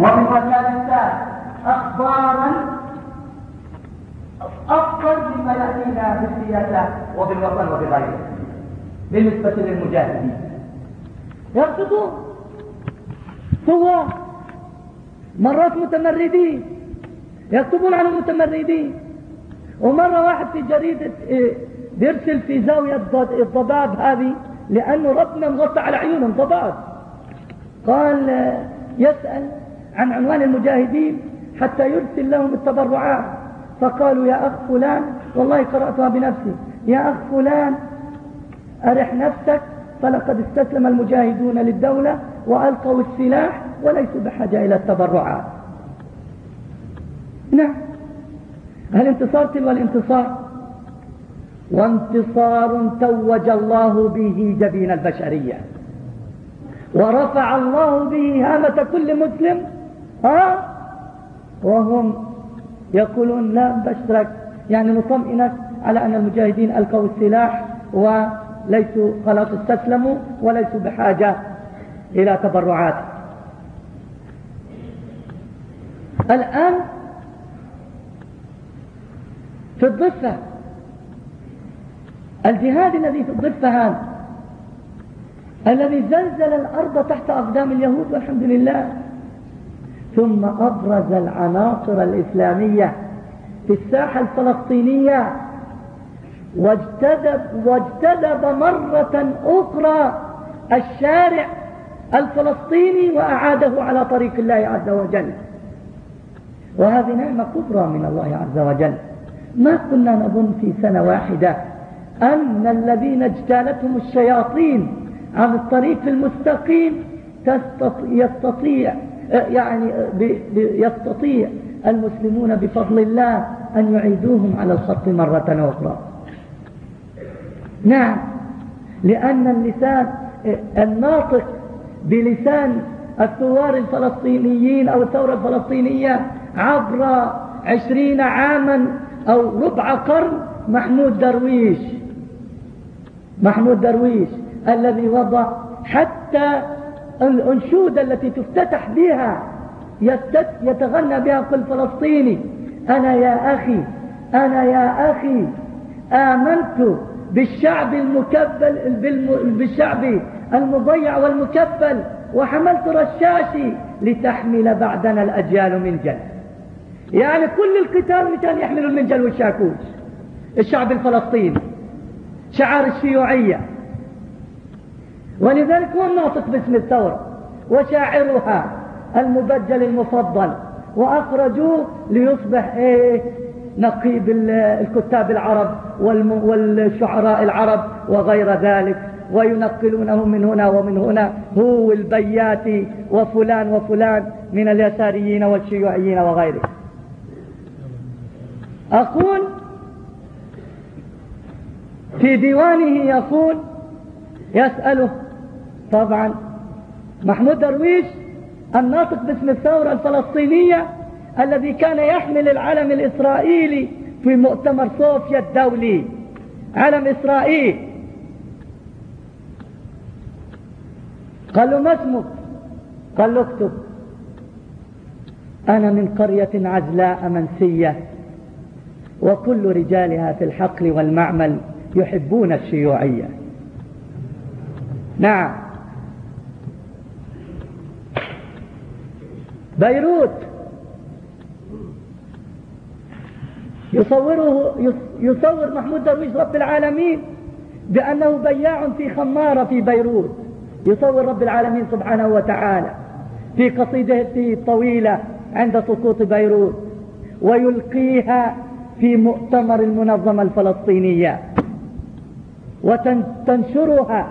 وفي المكان الثالث أخبارا أفضل مما يأتينا بالسياسة وبالوطن وبغيره بالنسبة للمجاهدين. يرفضون ثوار مرات متمردين يكتبون عن المتمردين. ومرة واحد في جريدة إيه، بيرسل في زاوية الضباب هذه لأنه ربنا مغطى على عيونهم ضباب قال يسأل عن عنوان المجاهدين حتى يرسل لهم التبرعات. فقالوا يا أخ فلان والله قرأتها بنفسي. يا أخ فلان أرح نفسك فلقد استسلم المجاهدون للدولة وألقوا السلاح وليسوا بحاجة إلى التبرعات. نعم. الانتصار تلو الانتصار. وانتصار توج الله به جبين البشرية. ورفع الله به هامة كل مسلم ها؟ وهم يقولون لا بشرك. يعني نطمئنك على أن المجاهدين ألقوا السلاح وليسوا خلاص استسلموا وليسوا بحاجة إلى تبرعات. الآن في الضفة الجهاد الذي في الضفة هذا الذي زلزل الأرض تحت أقدام اليهود والحمد لله ثم أبرز العناصر الإسلامية في الساحة الفلسطينية واجتذب, واجتذب مرة أخرى الشارع الفلسطيني وأعاده على طريق الله عز وجل. وهذه نعمة كبرى من الله عز وجل. ما كنا نظن في سنة واحدة أن الذين اجتالتهم الشياطين عن الطريق المستقيم يستطيع يعني يستطيع المسلمون بفضل الله أن يعيدوهم على الخط مرة أخرى. نعم لأن اللسان الناطق بلسان الثوار الفلسطينيين أو الثورة الفلسطينية عبر عشرين عاما أو ربع قرن محمود درويش. محمود درويش الذي وضع حتى الأنشودة التي تفتتح بها يتغنى بها كل فلسطيني. أنا يا أخي أنا يا أخي آمنت بالشعب المكبل بالشعب المضيع والمكبل وحملت رشاشي لتحمل بعدنا الأجيال من جل. يعني كل القتال مشان يحملوا المنجل والشاكوش الشعب الفلسطيني شعار الشيوعية ولذلك هو الناطق باسم الثورة؟ وشاعرها المبجل المفضل وأخرجوه ليصبح إيه؟ نقيب الكتاب العرب والشعراء العرب وغير ذلك وينقلونه من هنا ومن هنا هو البياتي وفلان وفلان من اليساريين والشيوعيين وغيره. أقول في ديوانه يقول يسأله طبعا. محمود درويش الناطق باسم الثورة الفلسطينية الذي كان يحمل العلم الإسرائيلي في مؤتمر صوفيا الدولي. علم إسرائيل. قال له ما اسمك؟ قال له اكتب. أنا من قرية عزلاء منسية وكل رجالها في الحقل والمعمل يحبون الشيوعية. نعم. بيروت. يصوره يصور محمود درويش رب العالمين بأنه بياع في خمارة في بيروت. يصور رب العالمين سبحانه وتعالى في قصيدته الطويلة عند سقوط بيروت ويلقيها في مؤتمر المنظمة الفلسطينية. وتنشرها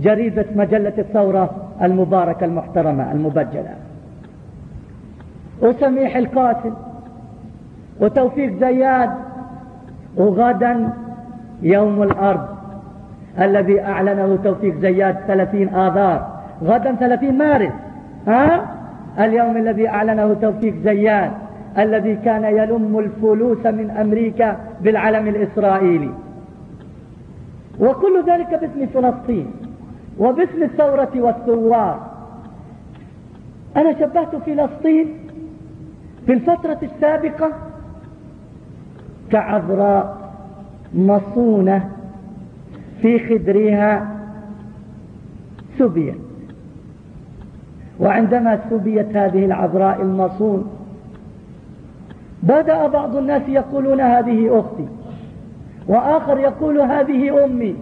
جريدة مجلة الثورة المباركة المحترمة المبجلة. وسميح القاتل وتوفيق زياد وغدا يوم الأرض الذي أعلنه توفيق زياد 30 آذار. غدا 30 مارس ها؟ اليوم الذي أعلنه توفيق زياد الذي كان يلم الفلوس من أمريكا بالعلم الإسرائيلي. وكل ذلك باسم فلسطين وباسم الثورة والثوار. أنا شبهت فلسطين في الفترة السابقة كعذراء مصونة في خدرها سبيت وعندما سبيت هذه العذراء المصون بدأ بعض الناس يقولون هذه أختي وآخر يقول هذه أمي.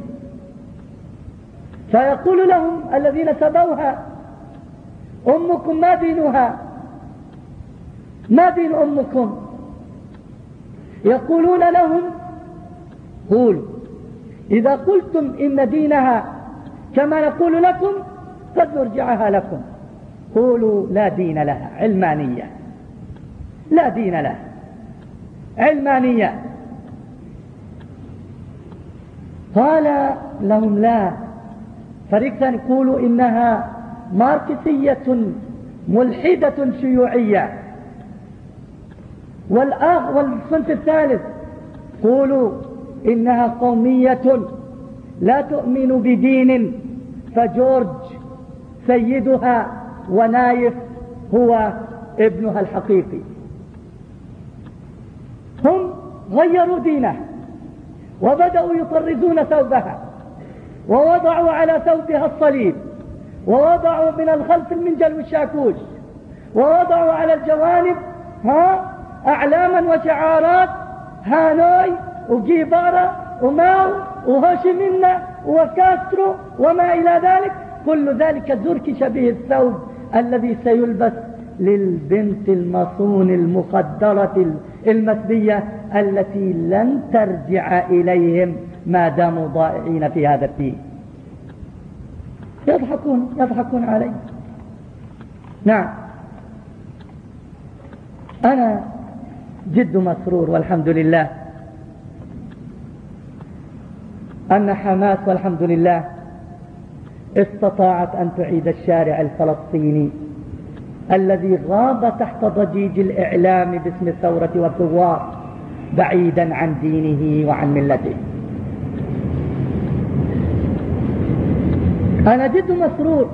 فيقول لهم الذين سبوها أمكم ما دينها؟ ما دين أمكم؟ يقولون لهم قولوا إذا قلتم إن دينها كما نقول لكم فلنرجعها لكم. قولوا لا دين لها علمانية. لا دين لها. علمانية. قال لهم لا. فريق ثاني يقولوا إنها ماركسية ملحدة شيوعية. والآخ والصنف الثالث. قولوا إنها قومية لا تؤمن بدين. فجورج سيدها ونايف هو ابنها الحقيقي. هم غيروا دينه وبدأوا يطرزون ثوبها ووضعوا على ثوبها الصليب ووضعوا من الخلف المنجل والشاكوش ووضعوا على الجوانب ها؟ أعلاما وشعارات هانوي وجيبارا وماو وهوشيمينا وكاسترو وما إلى ذلك. كل ذلك زرك شبيه الثوب الذي سيلبس للبنت المصون المخدرة المسبية التي لن ترجع إليهم ما داموا ضائعين في هذا الدين. يضحكون يضحكون علي. نعم. أنا جد مسرور والحمد لله. أن حماس والحمد لله استطاعت أن تعيد الشارع الفلسطيني الذي غاب تحت ضجيج الإعلام باسم الثورة والثوار بعيدا عن دينه وعن ملته. أنا جد مسرور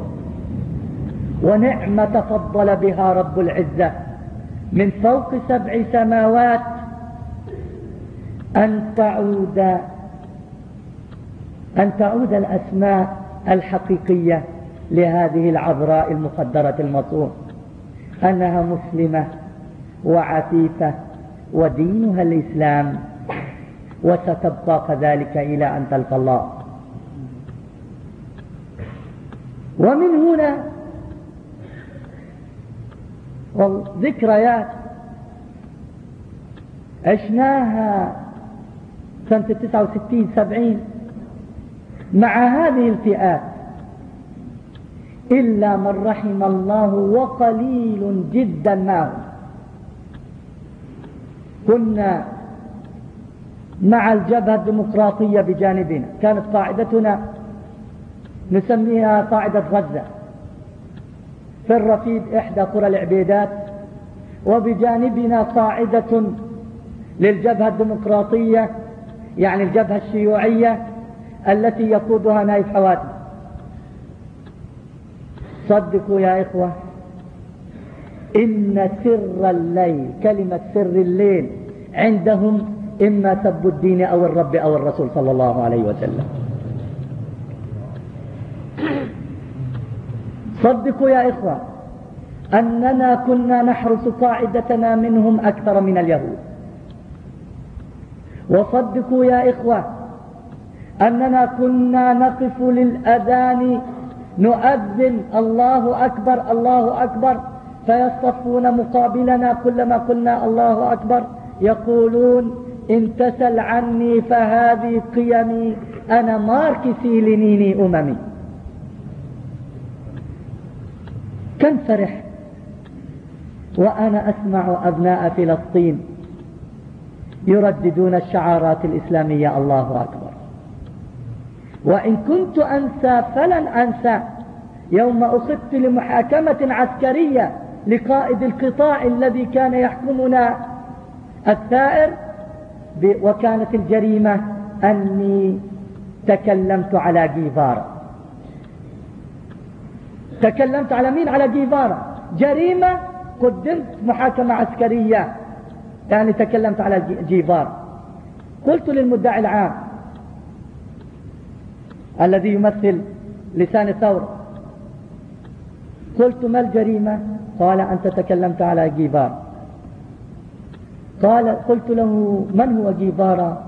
ونعمة تفضل بها رب العزة من فوق سبع سماوات أن تعود أن تعود الأسماء الحقيقية لهذه العذراء المخدرة المصون أنها مسلمة وعفيفة ودينها الإسلام وستبقى كذلك إلى أن تلقى الله. ومن هنا ذكريات عشناها سنة 69 70 مع هذه الفئات. إلا من رحم الله وقليل جدا معه. كنا مع الجبهة الديمقراطية بجانبنا. كانت قاعدتنا نسميها قاعدة غزة. في الرفيد إحدى قرى العبيدات وبجانبنا قاعدة للجبهة الديمقراطية يعني الجبهة الشيوعية التي يقودها نايف حواتي صدقوا يا إخوة إن سر الليل كلمة سر الليل عندهم إما سب الدين أو الرب أو الرسول صلى الله عليه وسلم. صدقوا يا إخوة أننا كنا نحرس قاعدتنا منهم أكثر من اليهود. وصدقوا يا إخوة أننا كنا نقف للأذان نؤذن الله أكبر الله أكبر فيصطفون مقابلنا كلما قلنا الله أكبر يقولون إن تسل عني فهذه قيمي أنا ماركسي لنيني أممي. كم فرح وأنا أسمع أبناء فلسطين يرددون الشعارات الإسلامية. الله أكبر. وإن كنت أنسى فلن أنسى. يوم أخذت لمحاكمة عسكرية لقائد القطاع الذي كان يحكمنا الثائر وكانت الجريمة أني تكلمت على جيفارا. تكلمت على مين؟ على جيفارا. جريمة قدمت محاكمة عسكرية. يعني تكلمت على الجيفار قلت للمدعي العام الذي يمثل لسان الثورة قلت ما الجريمة؟ قال أنت تكلمت على جيفار قال قلت له من هو جيفارا؟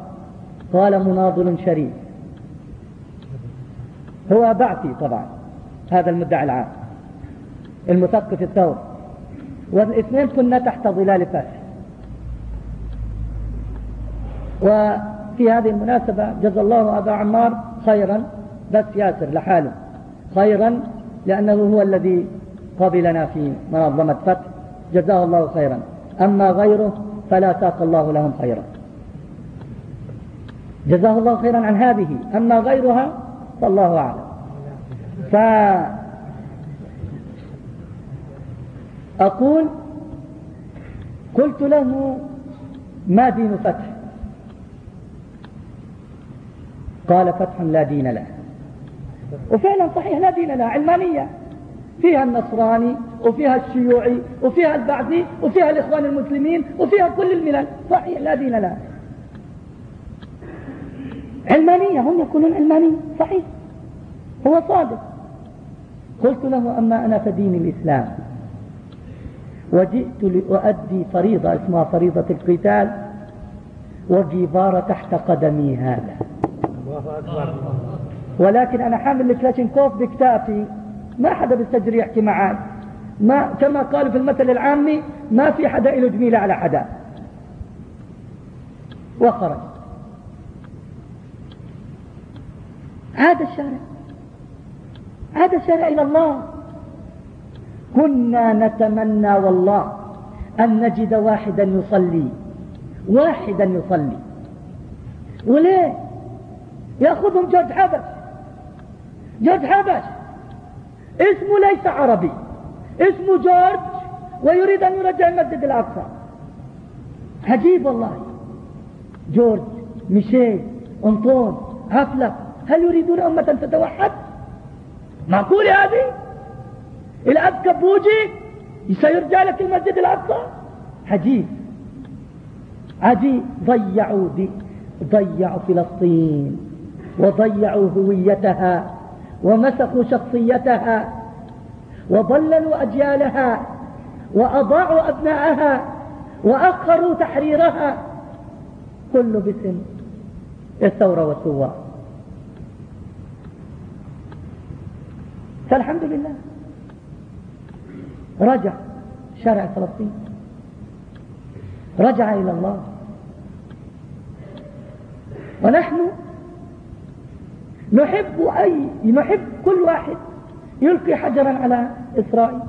قال مناضل شريف. هو بعثي طبعا. هذا المدعي العام المثقف الثوري والاثنين كنا تحت ظلال فاسد وفي هذه المناسبة جزا الله أبا عمار خيرا بس ياسر لحاله. خيرا لأنه هو الذي قبلنا في منظمة فتح. جزاه الله خيرا. أما غيره فلا ساق الله لهم خيرا. جزاه الله خيرا عن هذه. أما غيرها فالله أعلم. فأقول قلت له ما دين فتح؟ قال فتح لا دين له. وفعلا صحيح لا دين له علمانية. فيها النصراني وفيها الشيوعي وفيها البعثي وفيها الإخوان المسلمين وفيها كل الملل. صحيح لا دين له. علمانية هم يقولون علمانية صحيح. هو صادق. قلت له أما أنا فدين الإسلام. وجئت لأؤدي فريضة اسمها فريضة القتال وجيبار تحت قدمي هذا. ولكن أنا حامل الكلاشينكوف بكتافي ما حدا بيستجري يحكي معي ما كما قالوا في المثل العامي ما في حدا له جميلة على حدا. وخرج. عاد الشارع. عاد الشارع إلى الله. كنا نتمنى والله أن نجد واحدا يصلي. واحدا يصلي. وليه يأخذهم جورج حبش. جورج حبش. اسمه ليس عربي. اسمه جورج ويريد أن يرجع المسجد الأقصى. عجيب والله. جورج ميشيل أنطون عفلة هل يريدون أمة تتوحد؟ معقول هذه؟ الأب كبوجي سيرجع لك المسجد الأقصى؟ عجيب. عجيب. ضيعوا دي ضيعوا فلسطين وضيعوا هويتها ومسخوا شخصيتها وضللوا أجيالها وأضاعوا أبناءها وأخروا تحريرها. كل باسم الثورة والثوار فالحمد لله. رجع شارع فلسطين. رجع إلى الله. ونحن نحب أي نحب كل واحد يلقي حجرا على إسرائيل.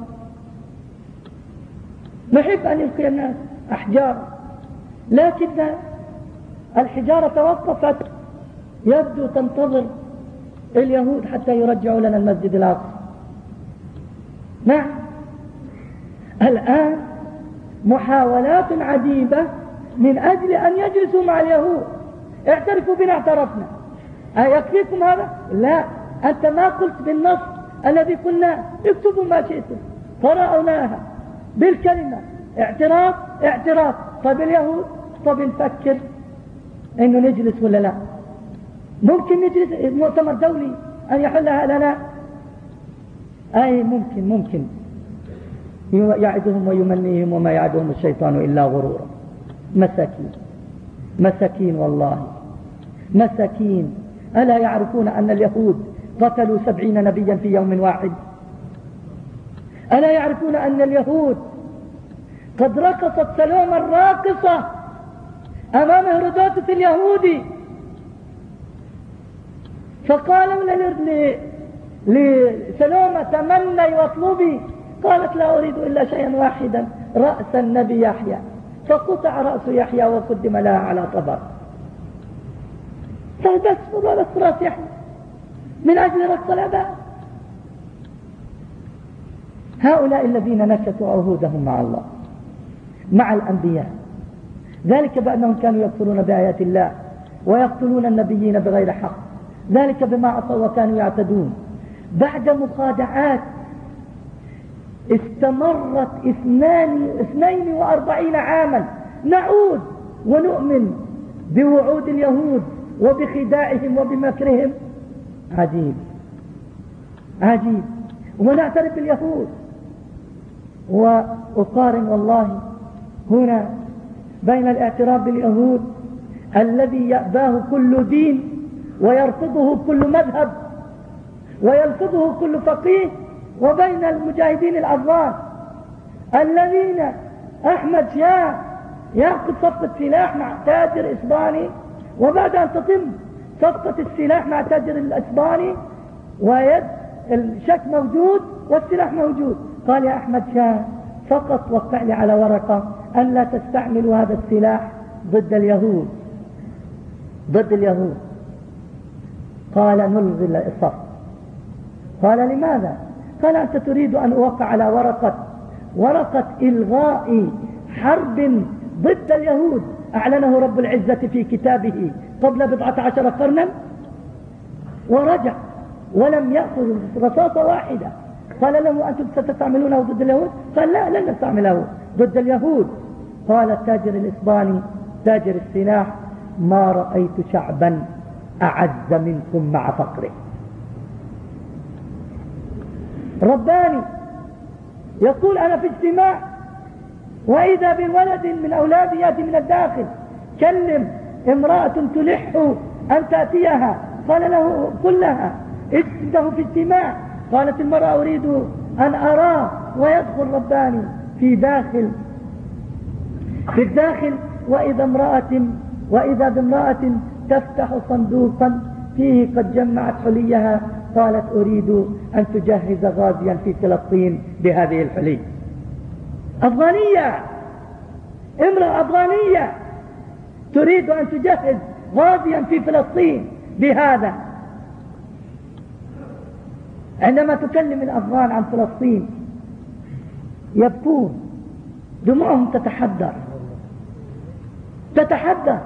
نحب أن يلقي الناس أحجار. لكن الحجارة توقفت. يبدو تنتظر اليهود حتى يرجعوا لنا المسجد الأقصى. نعم الآن محاولات عديدة من أجل أن يجلسوا مع اليهود. اعترفوا بنا اعترفنا. أيكفيكم هذا؟ لا. أنت ما قلت بالنص الذي قلنا. اكتبوا ما شئتم. قرأناها بالكلمة. اعتراف اعتراف. طب اليهود؟ طب نفكر إنه نجلس ولا لا؟ ممكن نجلس مؤتمر دولي أن يحلها لنا أي ممكن ممكن. يعدهم ويمنيهم وما يعدهم الشيطان إلا غرورا. مساكين. مساكين والله. مساكين. ألا يعرفون أن اليهود قتلوا سبعين نبيا في يوم واحد؟ ألا يعرفون أن اليهود قد رقصت سلوم الراقصة أمام هرودوتس اليهودي فقالوا لسلومة تمني واطلبي قالت لا أريد إلا شيئا واحدا رأس النبي يحيى. فقطع رأس يحيى وقدم لها على طبق. فبس بس رأس يحيى. من أجل رقص الأباء هؤلاء الذين نكثوا عهودهم مع الله مع الأنبياء. ذلك بأنهم كانوا يكفرون بآيات الله ويقتلون النبيين بغير حق. ذلك بما عصوا وكانوا يعتدون. بعد مخادعات استمرت اثنان اثنين وأربعين عاما. نعود ونؤمن بوعود اليهود وبخداعهم وبمكرهم. عجيب. عجيب. ونعترف باليهود. وأقارن والله هنا بين الاعتراف باليهود الذي يأباه كل دين ويرفضه كل مذهب ويلفظه كل فقيه وبين المجاهدين الأفغان الذين أحمد شاه يأخذ صفقة سلاح مع تاجر إسباني وبعد أن تتم صفقة السلاح مع تاجر الإسباني ويد الشك موجود والسلاح موجود. قال يا أحمد شاه فقط وقع لي على ورقة أن لا تستعملوا هذا السلاح ضد اليهود. ضد اليهود. قال نلغي الصف قال لماذا؟ قال أنت تريد أن أوقع على ورقة ورقة إلغاء حرب ضد اليهود أعلنه رب العزة في كتابه قبل بضعة عشر قرنا ورجع ولم يأخذ رصاصة واحدة. قال له أنتم ستستعملونه ضد اليهود؟ قال لا لن نستعمله ضد اليهود. قال التاجر الإسباني تاجر السلاح ما رأيت شعبا. أعز منكم مع فقره. رباني يقول أنا في اجتماع وإذا بولد من أولادي يأتي من الداخل كلم امرأة تلح أن تأتيها قال له قل لها عنده في اجتماع. قالت المرأة أريد أن أراه ويدخل رباني في داخل في الداخل وإذا امرأة وإذا بامرأة تفتح صندوقا فيه قد جمعت حليها قالت أريد أن تجهز غازيا في فلسطين بهذه الحلي. أفغانية! امرأة أفغانية! تريد أن تجهز غازيا في فلسطين بهذا. عندما تكلم الأفغان عن فلسطين يبكون دموعهم تتحدر تتحدر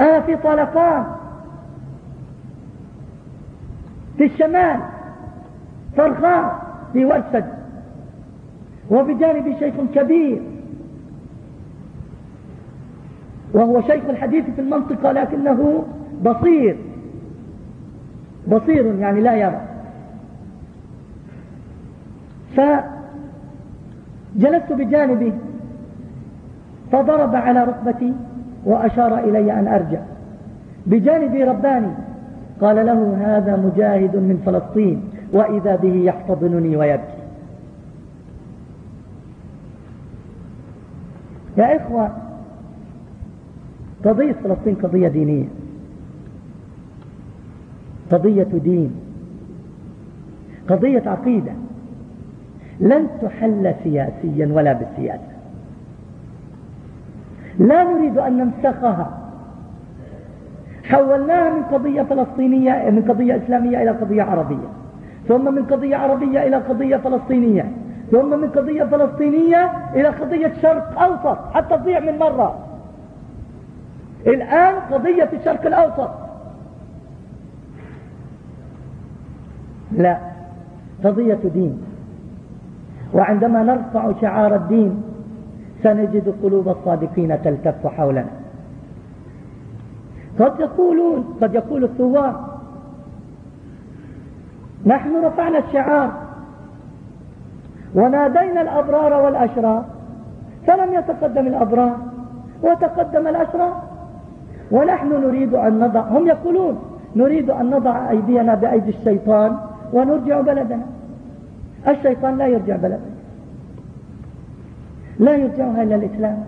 أنا في طلقان. في الشمال فرخاء في ورسد وبجانبي شيخ كبير. وهو شيخ الحديث في المنطقة لكنه بصير. بصير يعني لا يرى. فجلست بجانبي فضرب على ركبتي. وأشار إلي أن أرجع. بجانبي رباني قال له هذا مجاهد من فلسطين وإذا به يحتضنني ويبكي. يا إخوة قضية فلسطين قضية دينية قضية دين قضية عقيدة. لن تحل سياسيا ولا بالسياسة. لا نريد أن نمسخها حولناها من قضية فلسطينية من قضية إسلامية إلى قضية عربية. ثم من قضية عربية إلى قضية فلسطينية. ثم من قضية فلسطينية إلى قضية شرق أوسط حتى تضيع من مرة. الآن قضية الشرق الأوسط. لا قضية دين. وعندما نرفع شعار الدين سنجد قلوب الصادقين تلتف حولنا. قد يقولون قد يقول الثوار نحن رفعنا الشعار ونادينا الأبرار والأشرار فلم يتقدم الأبرار وتقدم الأشرار. ونحن نريد أن نضع هم يقولون نريد أن نضع أيدينا بأيدي الشيطان ونرجع بلدنا. الشيطان لا يرجع بلدنا. لا يرجعها إلا الإسلام.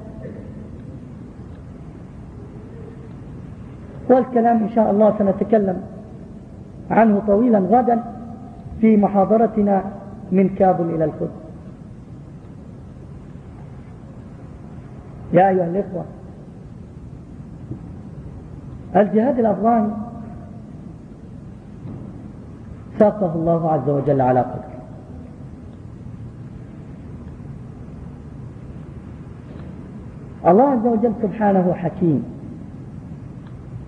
والكلام إن شاء الله سنتكلم عنه طويلا غدا في محاضرتنا من كابل إلى القدس يا أيها الإخوة الجهاد الأفغاني ساقه الله عز وجل على قدر الله عز وجل سبحانه حكيم.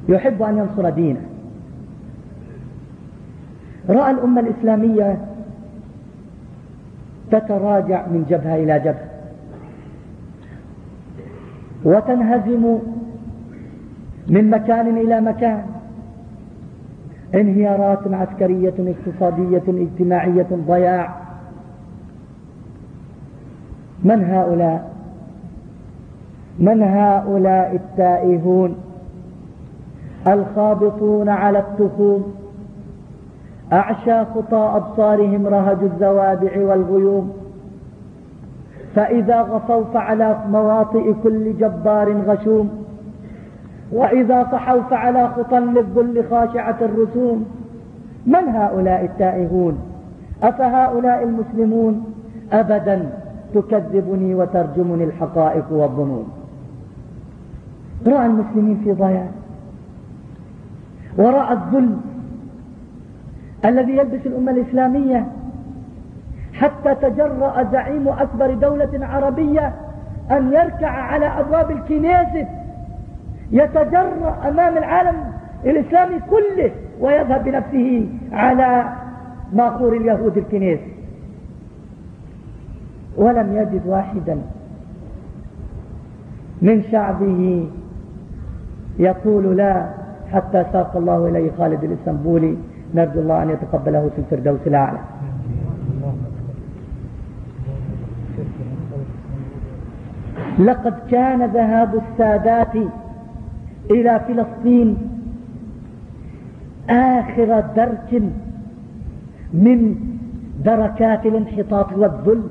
يحب أن ينصر دينه. رأى الأمة الإسلامية تتراجع من جبهة إلى جبهة. وتنهزم من مكان إلى مكان. انهيارات عسكرية اقتصادية اجتماعية ضياع. من هؤلاء؟ من هؤلاء التائهون؟ الخابطون على التخوم. أعشى خطى أبصارهم رهج الزوابع والغيوم. فإذا غصوا فعلى مواطئ كل جبار غشوم. وإذا صحوا فعلى خطى للذل خاشعة الرسوم. من هؤلاء التائهون؟ أفهؤلاء المسلمون؟ أبدا تكذبني وترجمني الحقائق والظنون. رأى المسلمين في ضياع. ورأى الذل الذي يلبس الأمة الإسلامية حتى تجرأ زعيم أكبر دولة عربية أن يركع على أبواب الكنيسة يتجرأ أمام العالم الإسلامي كله ويذهب بنفسه على ماخور اليهود الكنيسة ولم يجد واحدا من شعبه يقول لا حتى ساق الله إليه خالد الإسنبولي نرجو الله أن يتقبله في الفردوس الأعلى. لقد كان ذهاب السادات إلى فلسطين آخر درك من دركات الانحطاط والذل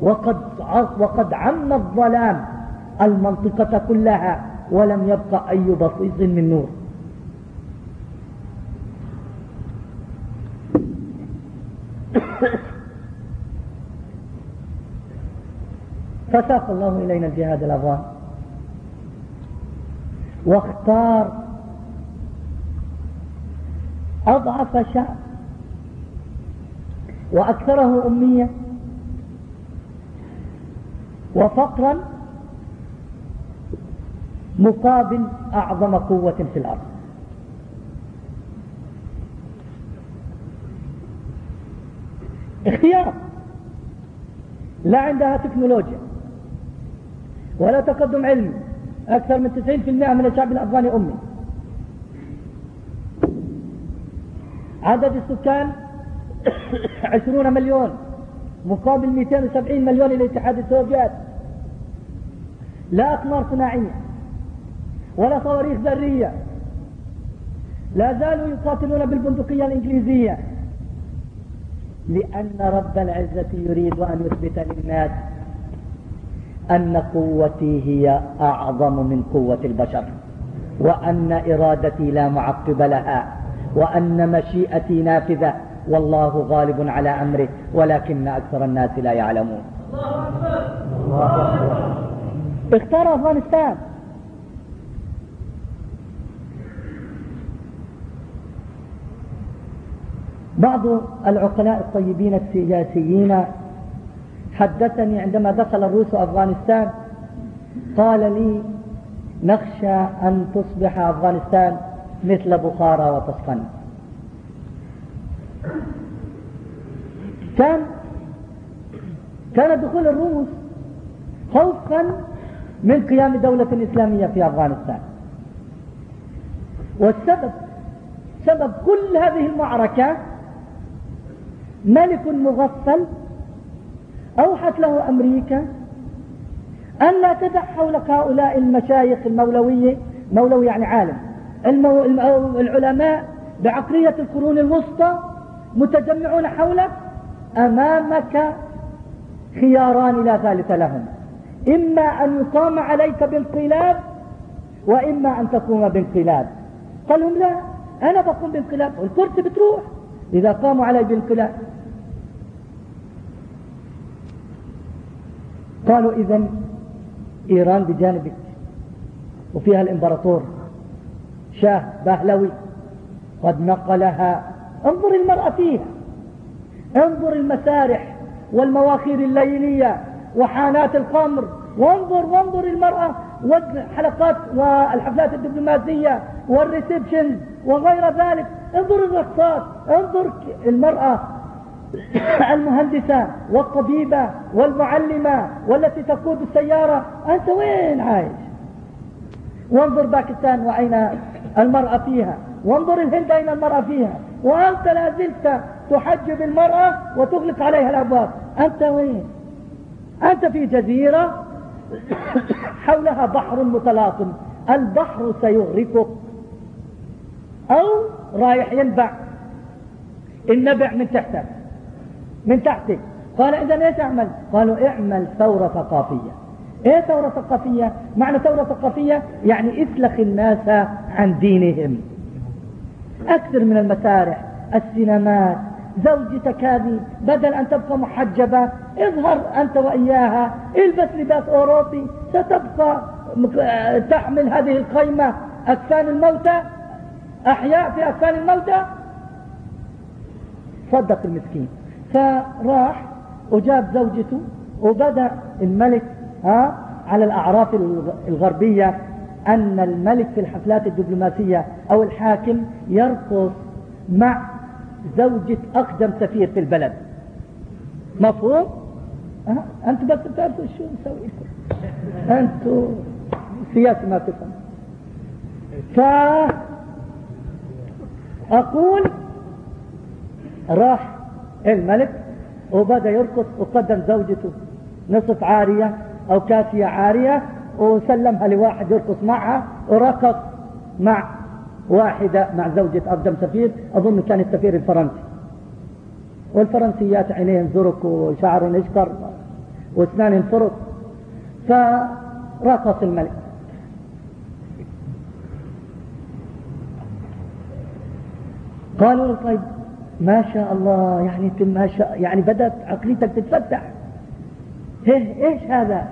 وقد وقد عم الظلام المنطقة كلها. ولم يبقى أي بصيص من نور. فساق الله إلينا الجهاد الأفغان. واختار أضعف شعب وأكثره أمية وفقرا مقابل أعظم قوة في الأرض. اختيار. لا عندها تكنولوجيا ولا تقدم علمي أكثر من 90% من الشعب الأفغاني أمي. عدد السكان 20 مليون. مقابل 270 مليون للاتحاد السوفيتي لا أقمار صناعية. ولا صواريخ ذرية. لا زالوا يقاتلون بالبندقية الإنجليزية. لأن رب العزة يريد أن يثبت للناس أن قوتي هي أعظم من قوة البشر وأن إرادتي لا معقب لها وأن مشيئتي نافذة. والله غالب على أمره ولكن أكثر الناس لا يعلمون. اختار أفغانستان. بعض العقلاء الطيبين السياسيين حدثني عندما دخل الروس أفغانستان قال لي نخشى أن تصبح أفغانستان مثل بخارى وطسقن كان كان دخول الروس خوفا من قيام دولة إسلامية في أفغانستان. والسبب سبب كل هذه المعركة ملك مغفل أوحت له أمريكا أن لا تدع حولك هؤلاء المشايخ المولوية مولوي يعني عالم المو... العلماء بعقلية القرون الوسطى متجمعون حولك أمامك خياران لا ثالث لهم. إما أن يقام عليك بانقلاب وإما أن تقوم بانقلاب. قال لهم لا أنا بقوم بانقلاب. والكرسي بتروح. إذا قاموا علي بانقلاب قالوا إذا إيران بجانبك وفيها الإمبراطور شاه باهلوي قد نقلها. انظر المرأة فيها انظر المسارح والمواخير الليلية وحانات الخمر وانظر وانظر المرأة والحلقات والحفلات الدبلوماسية والريسبشن وغير ذلك. انظر الرقصات انظر المرأة المهندسة والطبيبة والمعلمة والتي تقود السيارة. أنت وين عايش؟ وانظر باكستان وأين المرأة فيها. وانظر الهند أين المرأة فيها. وأنت لا زلت تحجب المرأة وتغلق عليها الأبواب. أنت وين؟ أنت في جزيرة حولها بحر متلاطم. البحر سيغرقك أو رايح ينبع. النبع من تحتك من تحتك قال إذا إيش أعمل؟ قالوا اعمل ثورة ثقافية. إيه ثورة ثقافية؟ معنى ثورة ثقافية يعني إسلخ الناس عن دينهم. أكثر من المسارح السينمات زوجتك هذه بدل أن تبقى محجبة اظهر أنت وإياها البس لباس أوروبي ستبقى تحمل هذه القيمة. أكفان الموتى أحياء في أكفان الموتى؟ صدق المسكين فراح وجاب زوجته وبدأ الملك ها على الأعراف الغربية أن الملك في الحفلات الدبلوماسية أو الحاكم يرقص مع زوجة أقدم سفير في البلد مفهوم؟ أه؟ أنتم بس بتعرفوا شو لكم أنتم سياسة ما تفهم فأقول راح الملك وبدأ يرقص وقدم زوجته نصف عارية أو كاسية عارية وسلمها لواحد يرقص معها ورقص مع واحدة مع زوجة أقدم سفير أظن كان السفير الفرنسي. والفرنسيات عينيهم زرق وشعرهم أشقر واسنانهم فرق فرقص الملك. قالوا طيب ما شاء الله يعني ما شاء يعني بدأت عقليتك تتفتح. إيه إيش هذا؟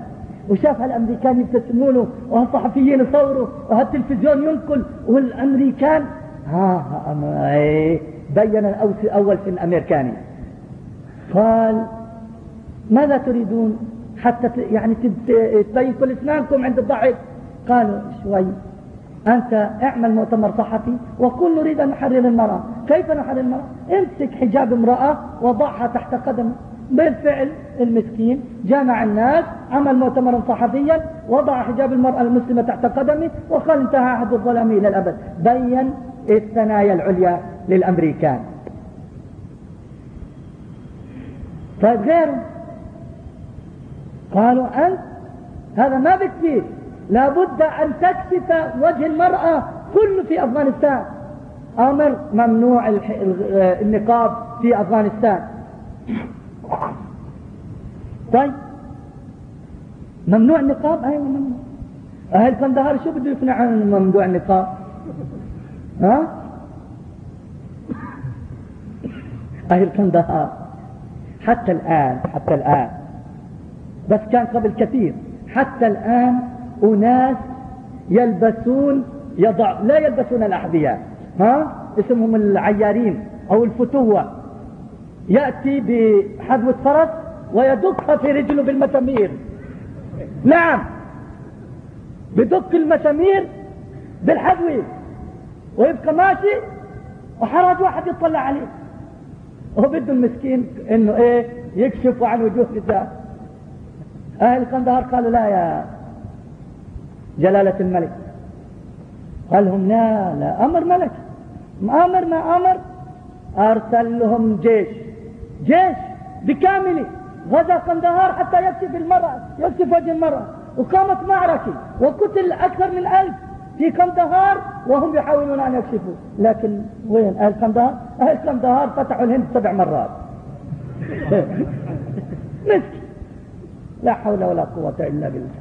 وشاف هالأمريكان يبتسموا له وهالصحفيين يصوروا وهالتلفزيون ينقل والامريكان ها, ها إيه بين الأول في الامريكاني قال ماذا تريدون؟ حتى يعني تبين كل اسنانكم عند الضعيف. قالوا شوي أنت اعمل مؤتمر صحفي وقل نريد أن نحرر المرأة. كيف نحرر المرأة؟ امسك حجاب امرأة وضعها تحت قدمه بالفعل المسكين جامع الناس عمل مؤتمرا صحفيا وضع حجاب المرأة المسلمة تحت قدمه وقال انتهى عهد الظلام إلى الأبد. بين الثنايا العليا للأمريكان. طيب غيره. قالوا أنت هذا ما بكفي لابد أن تكشف وجه المرأة كله في أفغانستان. أمر ممنوع النقاب في أفغانستان. طيب. ممنوع النقاب؟ أيوة ممنوع. أهل كندهار شو بده يقنع عن ممنوع النقاب؟ ها؟ أهل كندهار حتى الآن حتى الآن. بس كان قبل كثير. حتى الآن أناس يلبسون يضع لا يلبسون الأحذية. ها؟ اسمهم العيارين أو الفتوة. يأتي بحذوة فرس ويدقها في رجله بالمسامير. نعم. بدق المسامير بالحذوة ويبقى ماشي وحرج واحد يطلع عليه. هو بده المسكين إنه إيه؟ يكشف عن وجوه نساء. أهل قندهار قالوا لا يا جلالة الملك. قال لهم لا لا أمر ملك. أمر ما أمر أرسل لهم جيش. جيش بكامله غزا قندهار حتى يكشف المرأة يكشف وجه المرأة. وقامت معركة وقتل أكثر من ألف في قندهار وهم يحاولون أن يكشفوا. لكن وين؟ أهل قندهار أهل قندهار فتحوا الهند سبع مرات. مسك لا حول ولا قوة إلا بالله.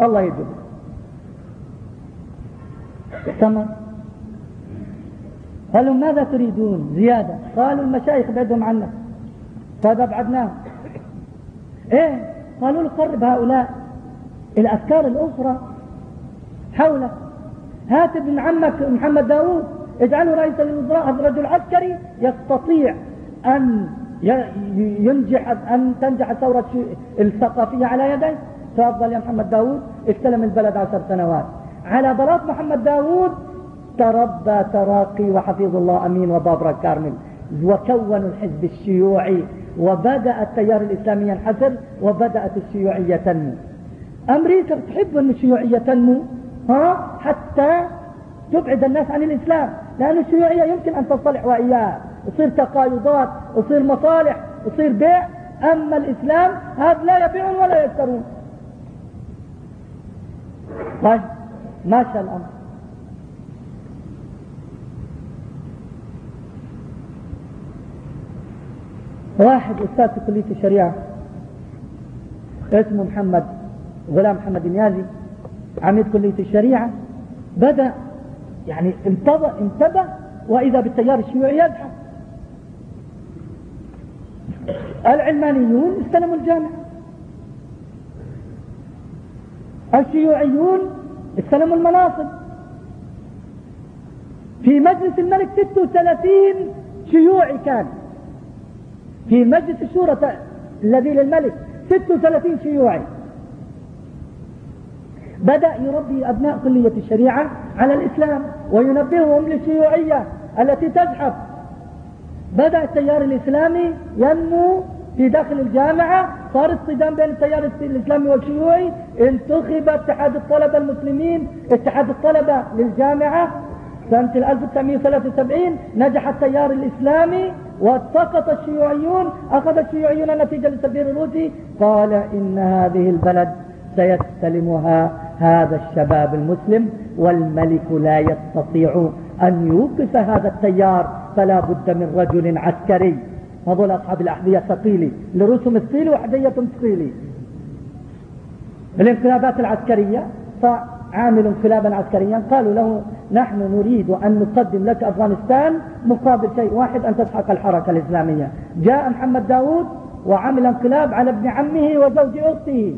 الله يجب ثمر قالوا ماذا تريدون؟ زيادة. قالوا المشايخ بعدهم عنا. طيب أبعدناهم إيه؟ قالوا له قرب هؤلاء الأفكار الأخرى. حولك. هات ابن عمك محمد داوود اجعله رئيس الوزراء هذا رجل عسكري يستطيع أن ينجح أن تنجح الثورة الثقافية على يديه. تفضل يا محمد داوود استلم البلد عشر سنوات. على بلاط محمد داوود. تربى تراقي وحفيظ الله أمين وبابرا كارمل. وكونوا الحزب الشيوعي وبدأ التيار الإسلامي ينحسر وبدأت الشيوعية تنمو. أمريكا تحب أن الشيوعية تنمو ها؟ حتى تبعد الناس عن الإسلام. لأن الشيوعية يمكن أن تصطلح وإياها يصير تقايضات يصير مصالح يصير بيع. أما الإسلام هذا لا يبيعون ولا يشترون. طيب. ماشى الأمر. واحد أستاذ في كلية الشريعة اسمه محمد غلام محمد النيازي عميد كلية الشريعة بدأ يعني انتبه, انتبه وإذا بالتيار الشيوعي يزحف العلمانيون استلموا الجامعة. الشيوعيون استلموا المناصب. في مجلس الملك 36 شيوعي كان. في مجلس الشورى الذي للملك 36 شيوعي. بدأ يربي أبناء كلية الشريعة على الإسلام وينبههم للشيوعية التي تزحف. بدأ التيار الإسلامي ينمو في داخل الجامعة صار الصدام بين التيار الإسلامي والشيوعي انتخب اتحاد الطلبة المسلمين اتحاد الطلبة للجامعة. سنة 1973 نجح التيار الإسلامي وسقط الشيوعيون أخذ الشيوعيون النتيجة للسفير الروسي قال إن هذه البلد سيستلمها هذا الشباب المسلم والملك لا يستطيع أن يوقف هذا التيار فلا بد من رجل عسكري. هذول أصحاب الأحذية الثقيلي لرسم الصيلي وحدية صقيلي الانقلابات العسكرية فعامل انقلابا عسكريا قالوا له نحن نريد أن نقدم لك أفغانستان مقابل شيء واحد أن تسحق الحركة الإسلامية. جاء محمد داود وعمل انقلاب على ابن عمه وزوج أخته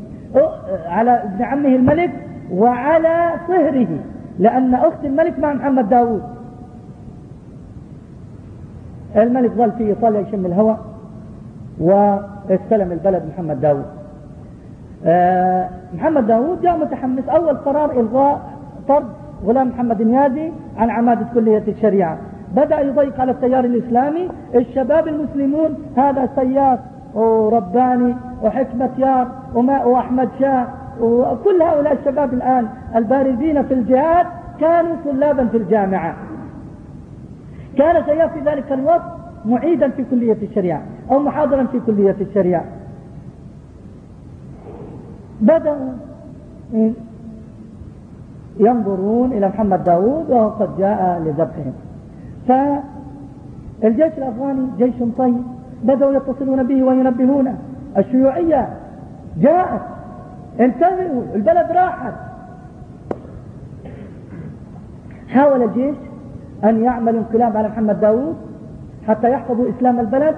على ابن عمه الملك وعلى صهره لأن أخت الملك مع محمد داود الملك ظل في إيطاليا يشم الهواء واستلم البلد محمد داود آه، محمد داود جاء متحمس. أول قرار إلغاء طرد غلام محمد النيازي عن عمادة كلية الشريعة. بدأ يضيق على التيار الإسلامي. الشباب المسلمون هذا سياف ورباني وحكمة يار وأحمد شاه وكل هؤلاء الشباب الآن البارزين في الجهاد كانوا طلابا في الجامعة. كان سياف في ذلك الوقت معيدا في كلية الشريعة أو محاضرا في كلية الشريعة. بدأوا ينظرون إلى محمد داود وهو قد جاء لذبحهم. فالجيش الأفغاني جيش طيب. بدأوا يتصلون به وينبهونه. الشيوعية جاءت. انتبهوا البلد راحت. حاول الجيش أن يعمل انقلاب على محمد داوود حتى يحفظوا إسلام البلد.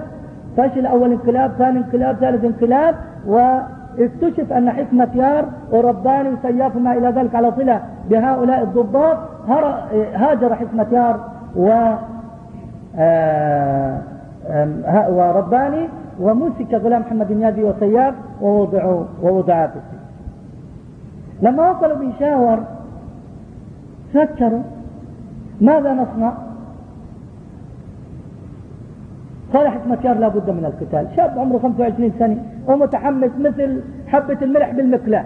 فشل أول انقلاب ثاني انقلاب ثالث انقلاب واكتشف أن حكمة يار ورباني وسياف ما إلى ذلك على صلة بهؤلاء الضباط. هاجر حكمة يار و آه، ورباني ومسك غلام محمد النادي وسياف ووضعوا ووضعا في السجن لما وصلوا بيشاور فكروا ماذا نصنع؟ قال حكمة يار لابد من القتال. شاب عمره 25 سنة ومتحمس مثل حبة الملح بالمكلاة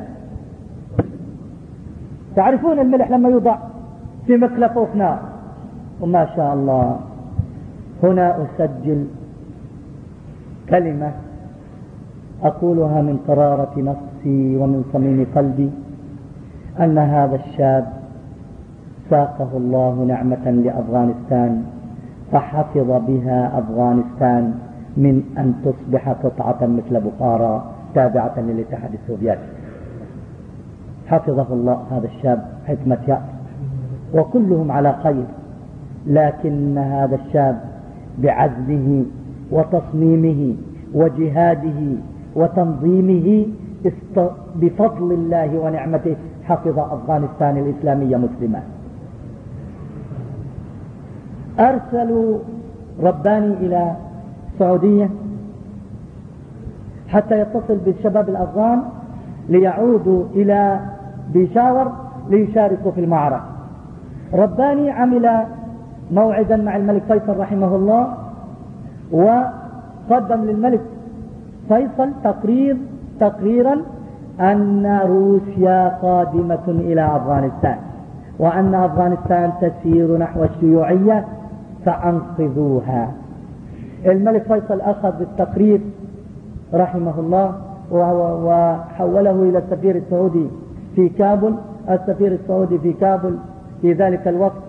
تعرفون الملح لما يوضع في مكلة فوق نار؟ وما شاء الله. هنا أسجل كلمة أقولها من قرارة نفسي ومن صميم قلبي أن هذا الشاب ساقه الله نعمة لأفغانستان فحفظ بها أفغانستان من أن تصبح قطعة مثل بخارى تابعة للاتحاد السوفيتي. حفظه الله هذا الشاب حكمة يأس وكلهم على خير لكن هذا الشاب بعزمه وتصميمه وجهاده وتنظيمه بفضل الله ونعمته حفظ أفغانستان الإسلامية مسلمة. أرسلوا رباني إلى السعودية حتى يتصل بالشباب الأفغان ليعودوا إلى بيشاور ليشاركوا في المعركة. رباني عمل موعدا مع الملك فيصل رحمه الله وقدم للملك فيصل تقرير تقريرا أن روسيا قادمة إلى أفغانستان وأن أفغانستان تسير نحو الشيوعية فأنقذوها. الملك فيصل أخذ التقرير رحمه الله وحوله إلى السفير السعودي في كابل. السفير السعودي في كابل في ذلك الوقت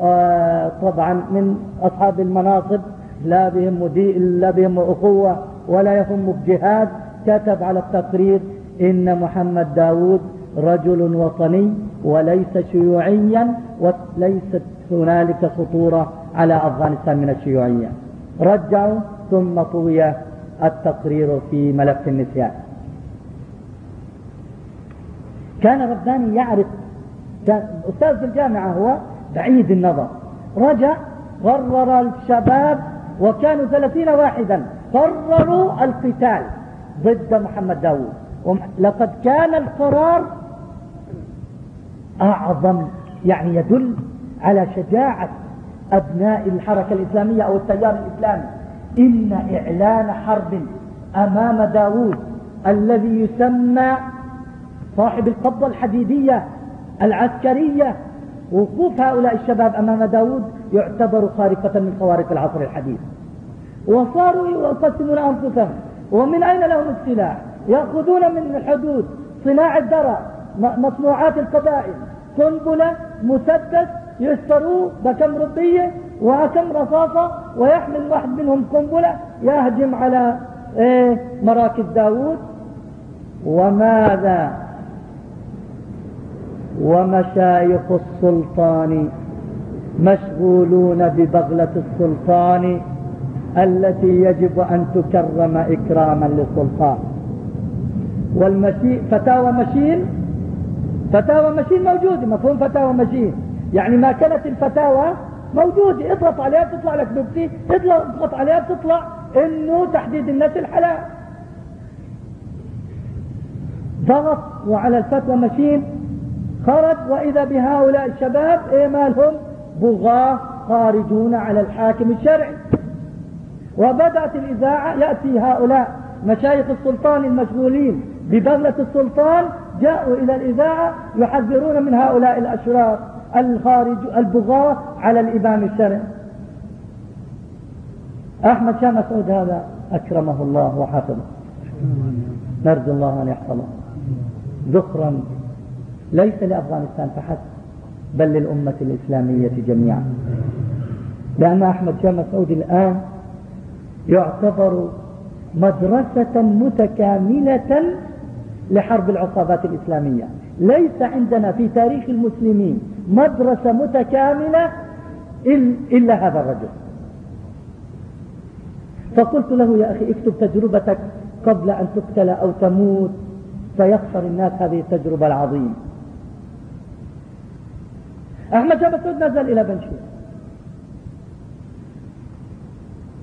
آه، طبعا من أصحاب المناصب لا يهم مبدأ لا يهم أخوة ولا يهم بجهاد كتب على التقرير إن محمد داود رجل وطني وليس شيوعيا وليست هنالك خطورة على أفغانستان من الشيوعية. رجعوا ثم طوي التقرير في ملف النسيان. كان رباني يعرف أستاذ في الجامعة هو بعيد النظر. رجع قرر الشباب وكانوا ثلاثين واحدا. قرروا القتال ضد محمد داوود. لقد كان القرار أعظم يعني يدل على شجاعة أبناء الحركة الإسلامية أو التيار الإسلامي. إن إعلان حرب أمام داوود الذي يسمى صاحب القبضة الحديدية العسكرية وقوف هؤلاء الشباب أمام داود يعتبر خارقة من خوارق العصر الحديث. وصاروا يقسمون أنفسهم ومن أين لهم السلاح؟ يأخذون من الحدود صناع الدرع مصنوعات القبائل. قنبلة مسدس يشتروه بكم ربية وكم رصاصة ويحمل واحد منهم قنبلة يهجم على إيه مراكز داوود. وماذا؟ ومشايخ السلطان مشغولون ببغلة السلطان التي يجب أن تكرم إكراما للسلطان. والمشي فتاوى مشين فتاوى مشين موجودة مفهوم فتاوى مشين يعني ما كانت الفتاوى موجودة اضغط عليها تطلع لك نبتي اضغط عليها تطلع إنه تحديد النسل حلال ضغط وعلى الفتوى مشين خرج وإذا بهؤلاء الشباب إيه مالهم بغاة خارجون على الحاكم الشرعي. وبدأت الإذاعة يأتي هؤلاء مشايخ السلطان المشغولين بدولة السلطان جاءوا إلى الإذاعة يحذرون من هؤلاء الأشرار الخارج البغاة على الإمام الشرعي. أحمد شاه مسعود هذا أكرمه الله وحفظه. نرجو الله أن يحفظه. ذخرا ليس لأفغانستان فحسب بل للأمة الإسلامية جميعا. لأن أحمد شاه مسعود الآن يعتبر مدرسة متكاملة لحرب العصابات الإسلامية. ليس عندنا في تاريخ المسلمين مدرسة متكاملة إلا هذا الرجل. فقلت له يا أخي اكتب تجربتك قبل أن تقتل أو تموت فيخسر الناس هذه التجربة العظيمة أحمد مسعود نزل إلى بنشير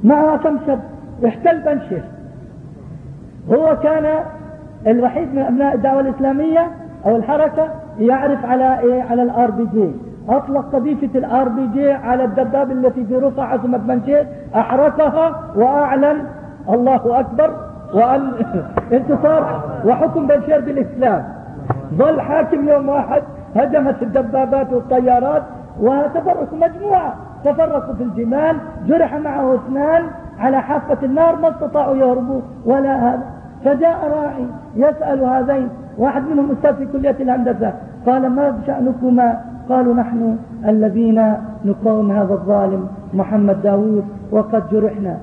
معه كم شاب احتل بنشير هو كان الوحيد من أبناء الدعوة الإسلامية أو الحركة يعرف على إيه؟ على ال RPG. أطلق قذيفة ال RPG على الدبابة التي في رفع عاصمة بنشير أحرقها وأعلن الله أكبر وأن انتصار وحكم بنشير بالإسلام. ظل حاكم يوم واحد هجمت الدبابات والطيارات وتفرقوا مجموعة. تفرقوا في الجمال جرح معه اثنان على حافة النار ما استطاعوا يهربوا ولا هذا. فجاء راعي يسأل هذين واحد منهم أستاذ في كلية الهندسة قال ما شأنكما؟ قالوا نحن الذين نقاوم هذا الظالم محمد داوود وقد جرحنا.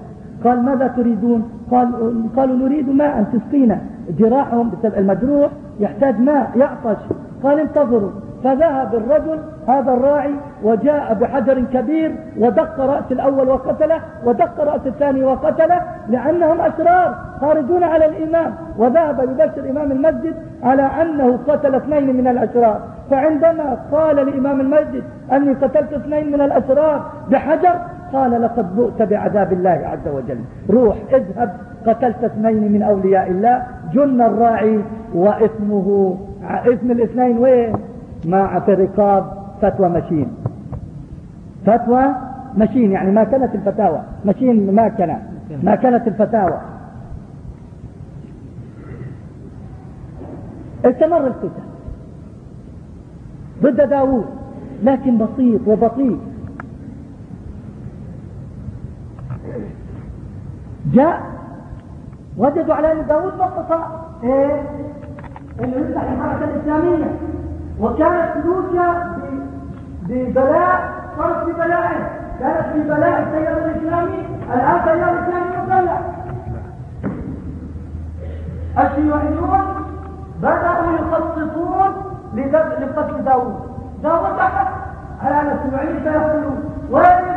قال ماذا تريدون؟ قال قالوا نريد ماء تسقينا. جراحهم المجروح يحتاج ماء يعطش. قال انتظروا. فذهب الرجل هذا الراعي وجاء بحجر كبير ودق رأس الأول وقتله ودق رأس الثاني وقتله لأنهم أشرار خارجون على الإمام. وذهب يبشر إمام المسجد على أنه قتل اثنين من الأشرار فعندما قال لإمام المسجد أني قتلت اثنين من الأشرار بحجر؟ قال لقد بؤت بعذاب الله عز وجل. روح اذهب قتلت اثنين من أولياء الله جن الراعي واسمه اسم الاثنين وين؟ مع في الرقاب فتوى مشين. فتوى مشين يعني ما كانت الفتاوى. مشين ما كان ما كانت الفتاوى. استمر الفتن ضد داوود لكن بسيط وبطيء. جاء وجدوا على أن داوود ما استطاع إيه؟ انه يفتح الحركه الإسلامية. وكانت لوجا ببلاء صارت ببلاء كانت في بلاء التيار الاسلامي الآن التيار الاسلامي مبلع الشيوعيون بدأوا يخططون لقتل داوود. داوود على الشيوعيين سيقولون وين